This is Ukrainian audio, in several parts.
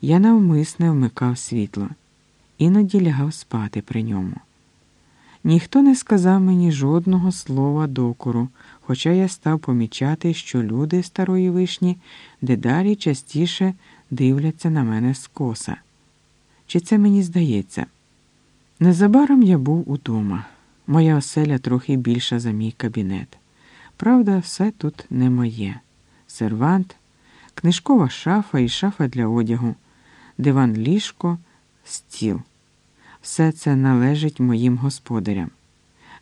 Я навмисне вмикав світло, іноді лягав спати при ньому. Ніхто не сказав мені жодного слова докору, хоча я став помічати, що люди старої вишні дедалі частіше дивляться на мене скоса. Чи це мені здається? Незабаром я був удома. Моя оселя трохи більша за мій кабінет. Правда, все тут не моє. Сервант, книжкова шафа і шафа для одягу, диван ліжко, стіл. Все це належить моїм господарям.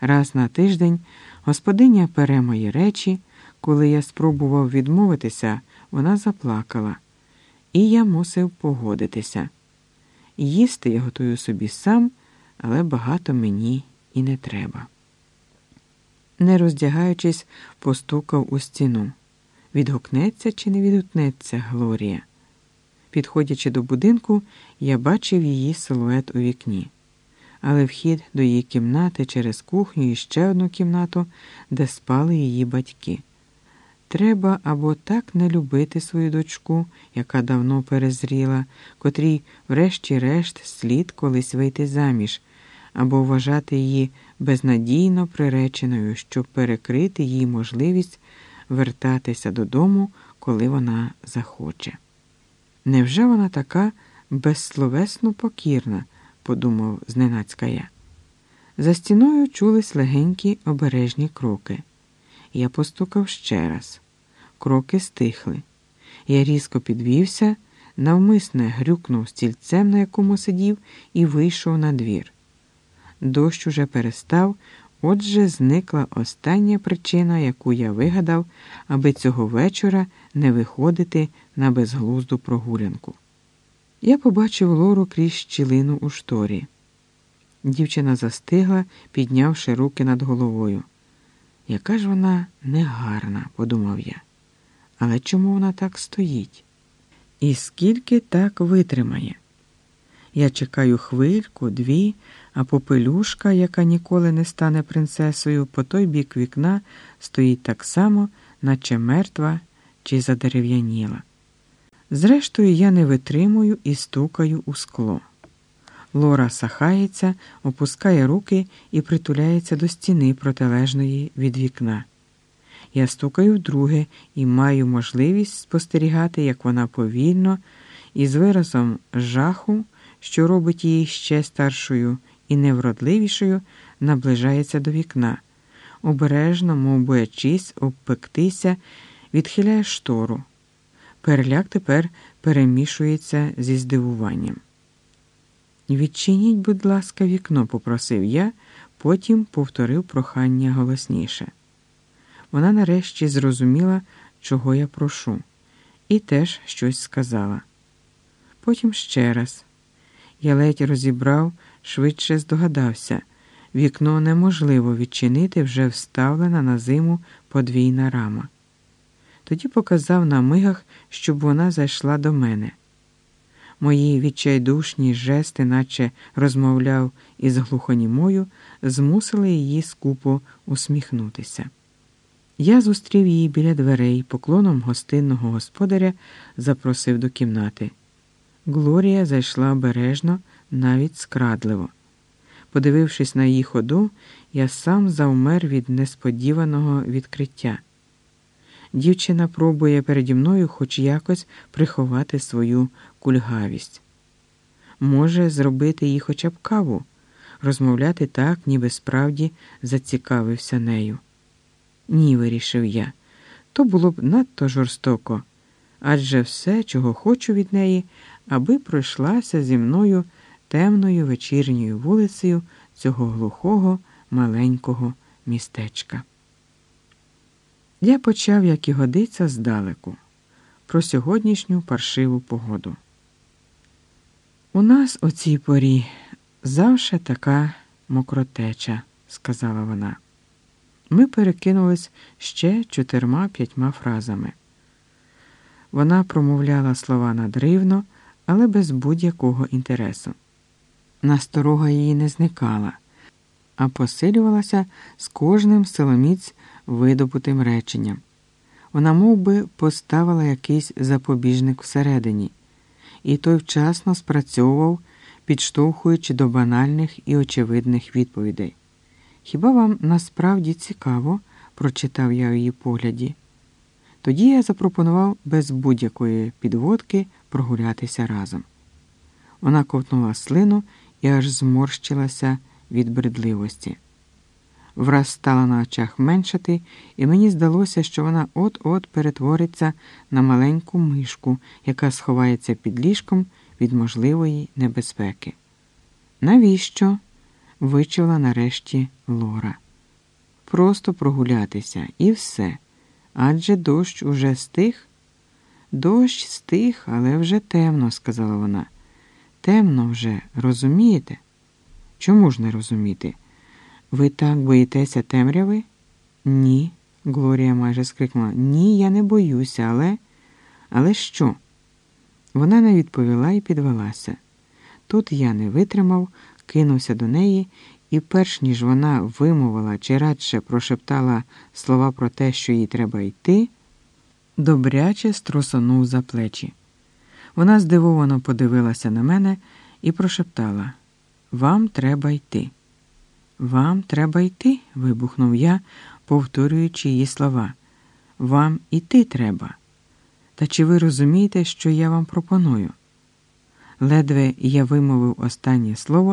Раз на тиждень господиня пере мої речі, коли я спробував відмовитися, вона заплакала, і я мусив погодитися. Їсти я готую собі сам, але багато мені і не треба. Не роздягаючись, постукав у стіну. Відгукнеться чи не відгукнеться Глорія. Підходячи до будинку, я бачив її силует у вікні, але вхід до її кімнати через кухню і ще одну кімнату, де спали її батьки. Треба або так не любити свою дочку, яка давно перезріла, котрій, врешті-решт, слід колись вийти заміж, або вважати її безнадійно приреченою, щоб перекрити їй можливість вертатися додому, коли вона захоче. Невже вона така безсловесно покірна? подумав зненацька я. За стіною чулись легенькі обережні кроки. Я постукав ще раз. Кроки стихли. Я різко підвівся, навмисне грюкнув стільцем, на якому сидів, і вийшов на двір. Дощ уже перестав, отже, зникла остання причина, яку я вигадав, аби цього вечора не виходити на безглузду прогулянку. Я побачив лору крізь щілину у шторі. Дівчина застигла, піднявши руки над головою. Яка ж вона негарна, подумав я. Але чому вона так стоїть? І скільки так витримає? Я чекаю хвильку, дві, а попелюшка, яка ніколи не стане принцесою, по той бік вікна стоїть так само, наче мертва чи задерев'яніла. Зрештою, я не витримую і стукаю у скло. Лора сахається, опускає руки і притуляється до стіни протилежної від вікна. Я стукаю вдруге і маю можливість спостерігати, як вона повільно і з виразом жаху, що робить її ще старшою і невродливішою, наближається до вікна, обережно, мов боячись, обпектися, відхиляє штору. Переляк тепер перемішується зі здивуванням. Відчиніть, будь ласка, вікно, попросив я, потім повторив прохання голосніше. Вона нарешті зрозуміла, чого я прошу, і теж щось сказала. Потім ще раз. Я ледь розібрав, швидше здогадався вікно неможливо відчинити вже вставлена на зиму подвійна рама. Тоді показав на мигах, щоб вона зайшла до мене. Мої відчайдушні жести, наче розмовляв із глухонімою, змусили її скупо усміхнутися. Я зустрів її біля дверей, поклоном гостинного господаря запросив до кімнати. Глорія зайшла обережно, навіть скрадливо. Подивившись на її ходу, я сам завмер від несподіваного відкриття. Дівчина пробує переді мною хоч якось приховати свою кульгавість. Може, зробити їй хоча б каву, розмовляти так, ніби справді зацікавився нею. Ні, вирішив я, то було б надто жорстоко, адже все, чого хочу від неї, аби пройшлася зі мною темною вечірньою вулицею цього глухого маленького містечка. Я почав, як і годиться, здалеку, про сьогоднішню паршиву погоду. У нас о цій порі завше така мокротеча, сказала вона. Ми перекинулись ще чотирма п'ятьма фразами. Вона промовляла слова надривно, але без будь-якого інтересу. Насторога її не зникала, а посилювалася з кожним силоміць видобутим реченням. Вона мов би, поставила якийсь запобіжник всередині, і той вчасно спрацьовував, підштовхуючи до банальних і очевидних відповідей. Хіба вам насправді цікаво? прочитав я у її погляді. Тоді я запропонував без будь-якої підводки прогулятися разом. Вона ковтнула слину і аж зморщилася від бредливості. Враз стала на очах меншати, і мені здалося, що вона от-от перетвориться на маленьку мишку, яка сховається під ліжком від можливої небезпеки. Навіщо? вичула нарешті Лора. Просто прогулятися і все. Адже дощ уже стих. Дощ стих, але вже темно, сказала вона. Темно вже, розумієте? Чому ж не розуміти? Ви так боїтеся темряви? Ні, Глорія майже скрикнула. Ні, я не боюся, але. Але що? Вона не відповіла і підвелася. Тут я не витримав, кинувся до неї, і, перш ніж вона вимовила чи радше прошептала слова про те, що їй треба йти, добряче струсонув за плечі. Вона здивовано подивилася на мене і прошептала Вам треба йти. Вам треба йти, вибухнув я, повторюючи її слова. Вам іти треба. Та чи ви розумієте, що я вам пропоную? Ледве я вимовив останнє слово.